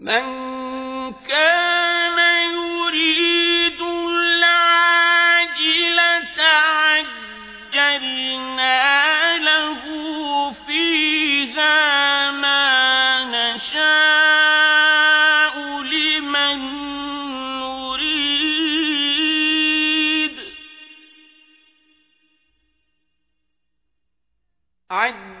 من كان يريد العاجلة عجلنا له فيها ما نشاء لمن نريد. عجلنا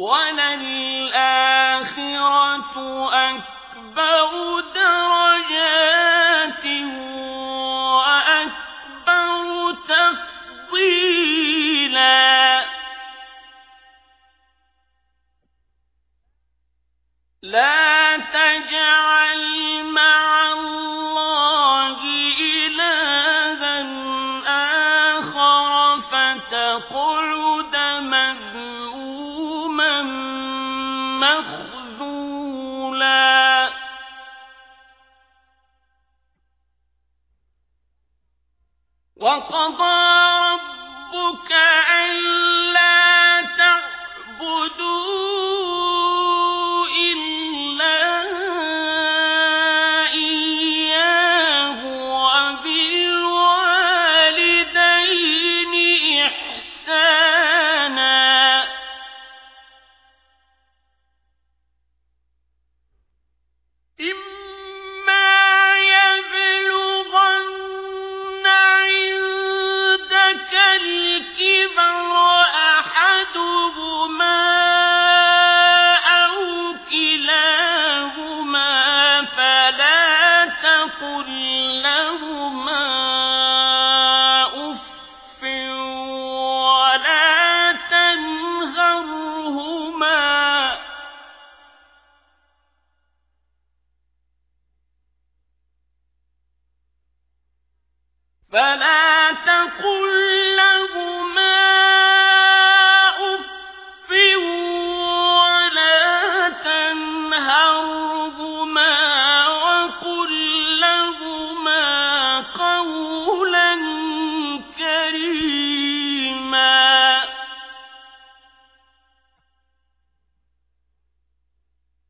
وللآخرة أكبر درجات مخذولا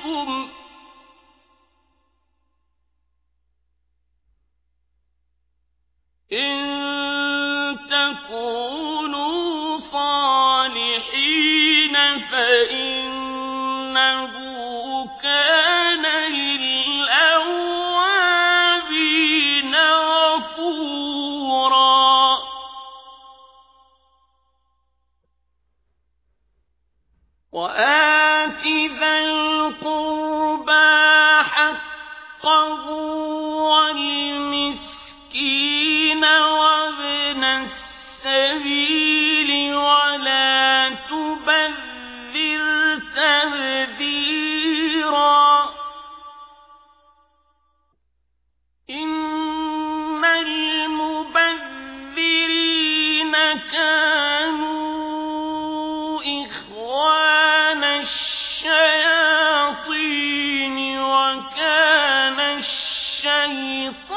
بِكُمْ إِن تَكُونُوا صَالِحِينَ فَإِنَّهُ كَانَ لِلْأَوَّابِينَ غَفُورًا. وَآل الشيطان